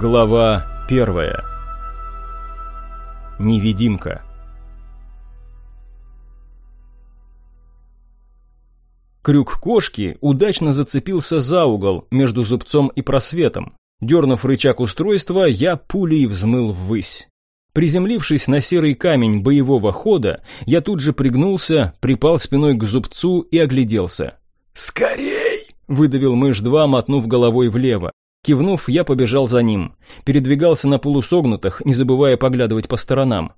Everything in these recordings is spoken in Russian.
Глава первая. Невидимка. Крюк кошки удачно зацепился за угол между зубцом и просветом. Дернув рычаг устройства, я пулей взмыл ввысь. Приземлившись на серый камень боевого хода, я тут же пригнулся, припал спиной к зубцу и огляделся. «Скорей!» – выдавил мышь-2, мотнув головой влево. Кивнув, я побежал за ним. Передвигался на полусогнутых, не забывая поглядывать по сторонам.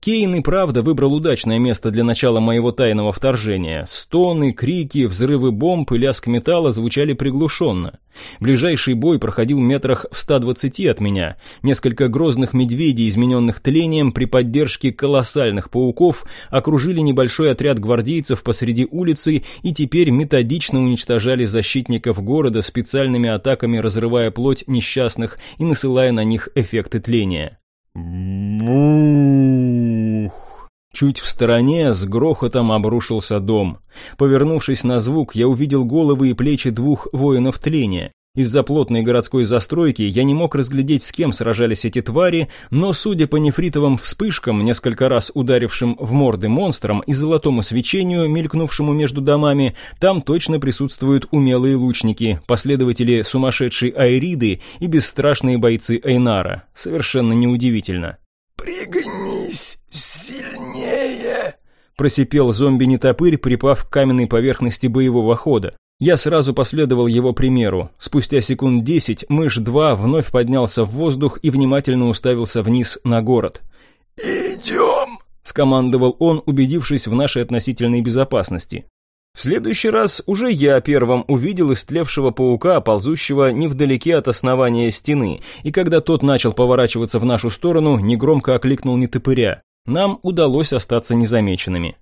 Кейн и правда выбрал удачное место для начала моего тайного вторжения. Стоны, крики, взрывы бомб и лязг металла звучали приглушенно. Ближайший бой проходил метрах в 120 от меня. Несколько грозных медведей, измененных тлением, при поддержке колоссальных пауков, окружили небольшой отряд гвардейцев посреди улицы и теперь методично уничтожали защитников города специальными атаками, разрывая плоть несчастных и насылая на них эффекты тления. Бух! Чуть в стороне с грохотом обрушился дом. Повернувшись на звук, я увидел головы и плечи двух воинов тления. Из-за плотной городской застройки я не мог разглядеть, с кем сражались эти твари, но, судя по нефритовым вспышкам, несколько раз ударившим в морды монстрам и золотому свечению, мелькнувшему между домами, там точно присутствуют умелые лучники, последователи сумасшедшей Айриды и бесстрашные бойцы Эйнара. Совершенно неудивительно. «Пригнись сильнее!» Просипел зомби-нетопырь, припав к каменной поверхности боевого хода. Я сразу последовал его примеру. Спустя секунд десять мышь-2 вновь поднялся в воздух и внимательно уставился вниз на город. «Идем!» – скомандовал он, убедившись в нашей относительной безопасности. В следующий раз уже я первым увидел истлевшего паука, ползущего невдалеке от основания стены, и когда тот начал поворачиваться в нашу сторону, негромко окликнул нетопыря. Нам удалось остаться незамеченными.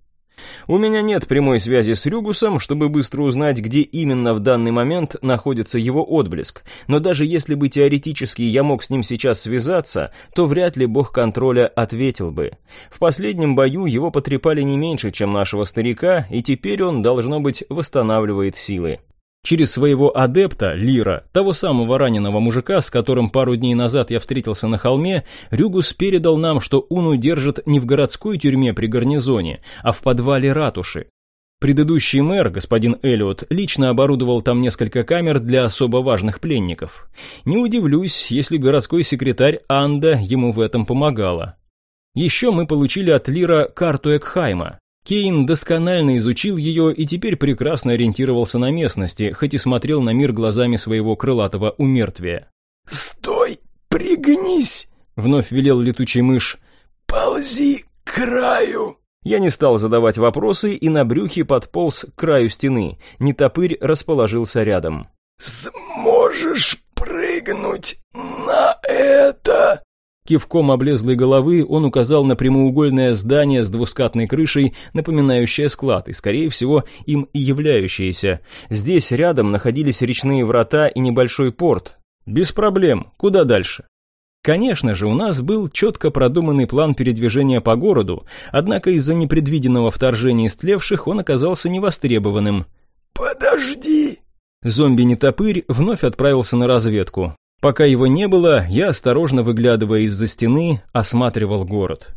У меня нет прямой связи с Рюгусом, чтобы быстро узнать, где именно в данный момент находится его отблеск, но даже если бы теоретически я мог с ним сейчас связаться, то вряд ли бог контроля ответил бы. В последнем бою его потрепали не меньше, чем нашего старика, и теперь он, должно быть, восстанавливает силы. Через своего адепта, Лира, того самого раненого мужика, с которым пару дней назад я встретился на холме, Рюгус передал нам, что Уну держат не в городской тюрьме при гарнизоне, а в подвале ратуши. Предыдущий мэр, господин Эллиот, лично оборудовал там несколько камер для особо важных пленников. Не удивлюсь, если городской секретарь Анда ему в этом помогала. Еще мы получили от Лира карту Экхайма. Кейн досконально изучил ее и теперь прекрасно ориентировался на местности, хоть и смотрел на мир глазами своего крылатого умертвия. «Стой! Пригнись!» — вновь велел летучий мышь. «Ползи к краю!» Я не стал задавать вопросы и на брюхе подполз к краю стены. Нетопырь расположился рядом. «Сможешь прыгнуть на это?» Кивком облезлой головы он указал на прямоугольное здание с двускатной крышей, напоминающее склад, и, скорее всего, им и являющееся. Здесь рядом находились речные врата и небольшой порт. Без проблем. Куда дальше? Конечно же, у нас был четко продуманный план передвижения по городу, однако из-за непредвиденного вторжения истлевших он оказался невостребованным. «Подожди!» Зомби-нетопырь вновь отправился на разведку. Пока его не было, я, осторожно выглядывая из-за стены, осматривал город.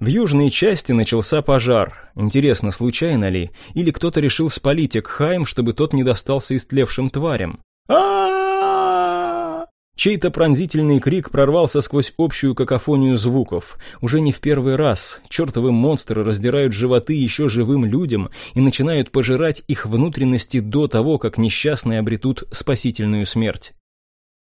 В южной части начался пожар. Интересно, случайно ли? Или кто-то решил спалить Экхайм, чтобы тот не достался истлевшим тварям? а Чей-то пронзительный крик прорвался сквозь общую какофонию звуков. Уже не в первый раз чертовы монстры раздирают животы еще живым людям и начинают пожирать их внутренности до того, как несчастные обретут спасительную смерть.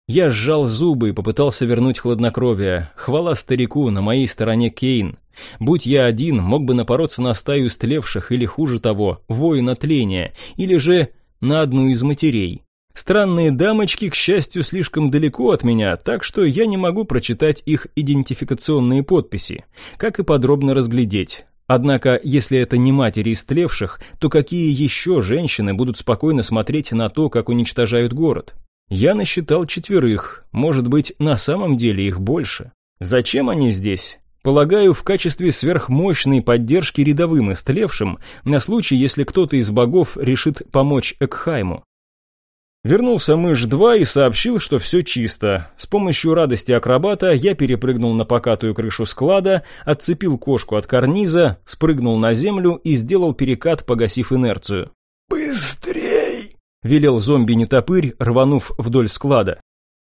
Я сжал зубы и попытался вернуть хладнокровие. Хвала старику, на моей стороне Кейн. Будь я один, мог бы напороться на стаю истлевших или, хуже того, воина тления, или же на одну из матерей. Странные дамочки, к счастью, слишком далеко от меня, так что я не могу прочитать их идентификационные подписи, как и подробно разглядеть. Однако, если это не матери истлевших, то какие еще женщины будут спокойно смотреть на то, как уничтожают город? Я насчитал четверых, может быть, на самом деле их больше. Зачем они здесь? Полагаю, в качестве сверхмощной поддержки рядовым истлевшим, на случай, если кто-то из богов решит помочь Экхайму. Вернулся мышь-2 и сообщил, что все чисто. С помощью радости акробата я перепрыгнул на покатую крышу склада, отцепил кошку от карниза, спрыгнул на землю и сделал перекат, погасив инерцию. «Быстрей!» — велел зомби-нетопырь, рванув вдоль склада.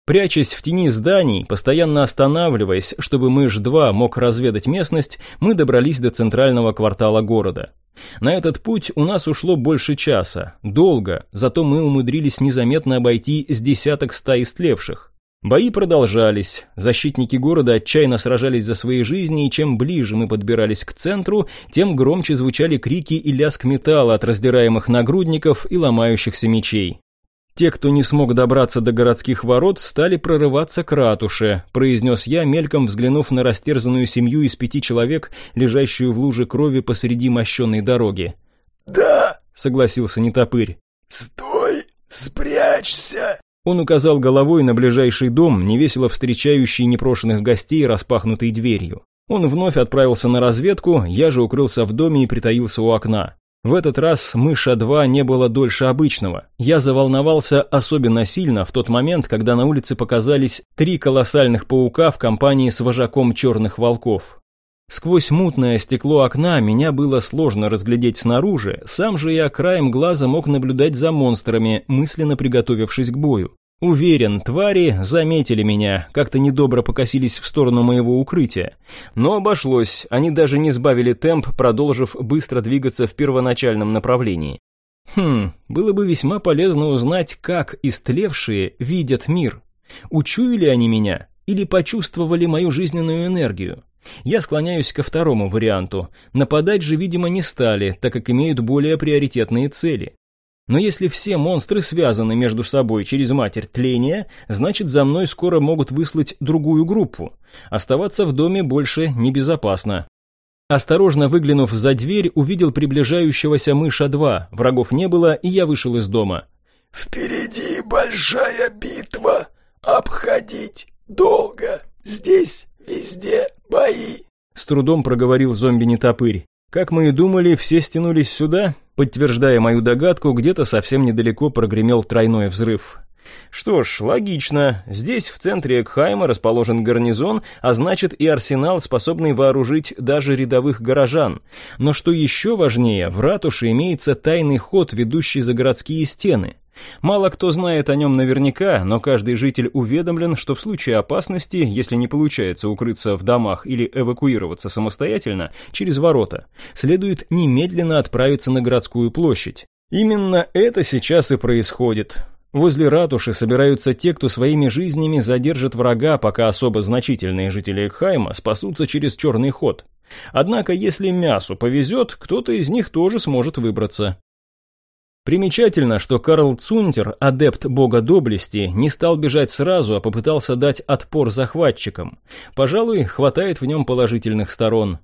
Прячась в тени зданий, постоянно останавливаясь, чтобы мышь-2 мог разведать местность, мы добрались до центрального квартала города. На этот путь у нас ушло больше часа, долго, зато мы умудрились незаметно обойти с десяток ста истлевших. Бои продолжались, защитники города отчаянно сражались за свои жизни, и чем ближе мы подбирались к центру, тем громче звучали крики и лязг металла от раздираемых нагрудников и ломающихся мечей. Те, кто не смог добраться до городских ворот, стали прорываться к ратуше, произнес я, мельком взглянув на растерзанную семью из пяти человек, лежащую в луже крови посреди мощенной дороги. «Да», — согласился нетопырь. «Стой! Спрячься!» Он указал головой на ближайший дом, невесело встречающий непрошенных гостей распахнутой дверью. Он вновь отправился на разведку, я же укрылся в доме и притаился у окна. В этот раз мыша 2 не было дольше обычного. Я заволновался особенно сильно в тот момент, когда на улице показались три колоссальных паука в компании с вожаком черных волков. Сквозь мутное стекло окна меня было сложно разглядеть снаружи, сам же я краем глаза мог наблюдать за монстрами, мысленно приготовившись к бою. Уверен, твари заметили меня, как-то недобро покосились в сторону моего укрытия. Но обошлось, они даже не сбавили темп, продолжив быстро двигаться в первоначальном направлении. Хм, было бы весьма полезно узнать, как истлевшие видят мир. Учуяли они меня или почувствовали мою жизненную энергию? Я склоняюсь ко второму варианту. Нападать же, видимо, не стали, так как имеют более приоритетные цели. Но если все монстры связаны между собой через матерь тления, значит за мной скоро могут выслать другую группу. Оставаться в доме больше небезопасно. Осторожно выглянув за дверь, увидел приближающегося мыша-2. Врагов не было, и я вышел из дома. «Впереди большая битва. Обходить долго. Здесь везде бои». С трудом проговорил зомби-нетопырь. Как мы и думали, все стянулись сюда. Подтверждая мою догадку, где-то совсем недалеко прогремел тройной взрыв. Что ж, логично. Здесь, в центре Экхайма, расположен гарнизон, а значит и арсенал, способный вооружить даже рядовых горожан. Но что еще важнее, в ратуше имеется тайный ход, ведущий за городские стены. Мало кто знает о нем наверняка, но каждый житель уведомлен, что в случае опасности, если не получается укрыться в домах или эвакуироваться самостоятельно через ворота, следует немедленно отправиться на городскую площадь. Именно это сейчас и происходит. Возле ратуши собираются те, кто своими жизнями задержит врага, пока особо значительные жители Экхайма спасутся через черный ход. Однако, если мясу повезет, кто-то из них тоже сможет выбраться. Примечательно, что Карл Цунтер, адепт бога доблести, не стал бежать сразу, а попытался дать отпор захватчикам. Пожалуй, хватает в нем положительных сторон.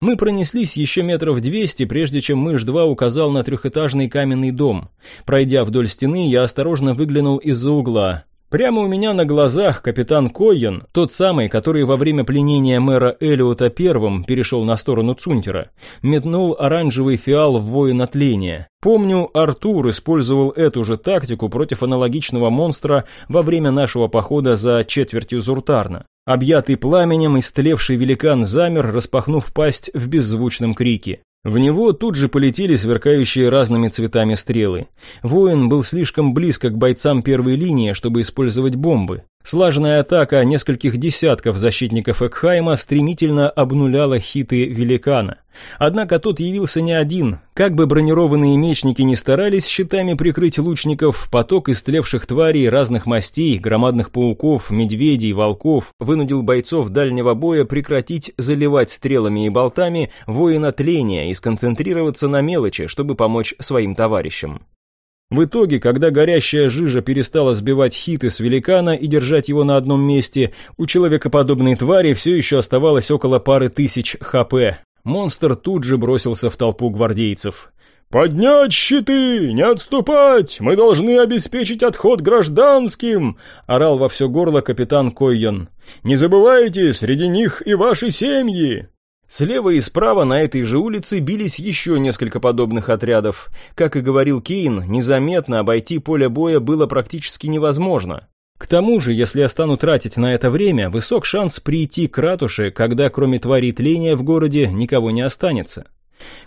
Мы пронеслись еще метров двести, прежде чем мышь-2 указал на трехэтажный каменный дом. Пройдя вдоль стены, я осторожно выглянул из-за угла. Прямо у меня на глазах капитан Койен, тот самый, который во время пленения мэра Элиота первым перешел на сторону Цунтера, метнул оранжевый фиал в воина тления. Помню, Артур использовал эту же тактику против аналогичного монстра во время нашего похода за четвертью Зуртарна. Объятый пламенем, истлевший великан замер, распахнув пасть в беззвучном крике. В него тут же полетели сверкающие разными цветами стрелы. Воин был слишком близко к бойцам первой линии, чтобы использовать бомбы. Слаженная атака нескольких десятков защитников Экхайма стремительно обнуляла хиты великана. Однако тот явился не один. Как бы бронированные мечники не старались щитами прикрыть лучников, поток истлевших тварей разных мастей, громадных пауков, медведей, волков вынудил бойцов дальнего боя прекратить заливать стрелами и болтами воина тления и сконцентрироваться на мелочи, чтобы помочь своим товарищам. В итоге, когда горящая жижа перестала сбивать хиты с великана и держать его на одном месте, у человекоподобной твари все еще оставалось около пары тысяч хп. Монстр тут же бросился в толпу гвардейцев. «Поднять щиты! Не отступать! Мы должны обеспечить отход гражданским!» – орал во все горло капитан Койон. «Не забывайте, среди них и ваши семьи!» Слева и справа на этой же улице бились еще несколько подобных отрядов. Как и говорил Кейн, незаметно обойти поле боя было практически невозможно. К тому же, если я стану тратить на это время, высок шанс прийти к ратуше, когда кроме тварей тления в городе никого не останется.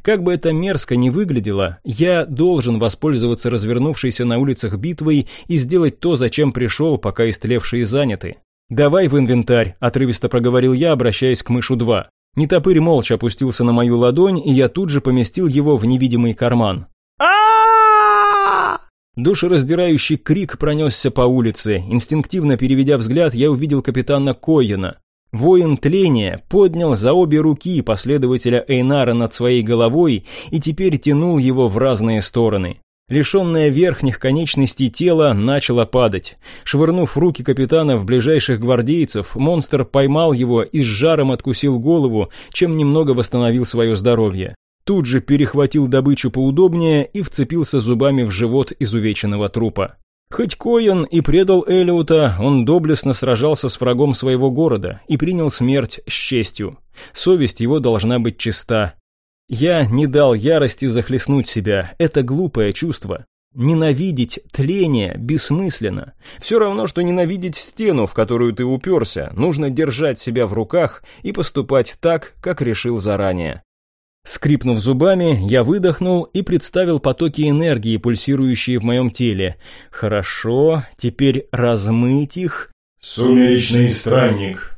Как бы это мерзко ни выглядело, я должен воспользоваться развернувшейся на улицах битвой и сделать то, зачем пришел, пока истлевшие заняты. «Давай в инвентарь», – отрывисто проговорил я, обращаясь к мышу 2. Нетопырь молча опустился на мою ладонь, и я тут же поместил его в невидимый карман. Душераздирающий крик пронесся по улице. Инстинктивно переведя взгляд, я увидел капитана Коина. Воин тления поднял за обе руки последователя Эйнара над своей головой и теперь тянул его в разные стороны. Лишенное верхних конечностей тело начало падать. Швырнув руки капитана в ближайших гвардейцев, монстр поймал его и с жаром откусил голову, чем немного восстановил свое здоровье. Тут же перехватил добычу поудобнее и вцепился зубами в живот изувеченного трупа. Хоть Коэн и предал Элиота, он доблестно сражался с врагом своего города и принял смерть с честью. Совесть его должна быть чиста, я не дал ярости захлестнуть себя, это глупое чувство. Ненавидеть тление бессмысленно. Все равно, что ненавидеть стену, в которую ты уперся. Нужно держать себя в руках и поступать так, как решил заранее. Скрипнув зубами, я выдохнул и представил потоки энергии, пульсирующие в моем теле. Хорошо, теперь размыть их. Сумеречный странник.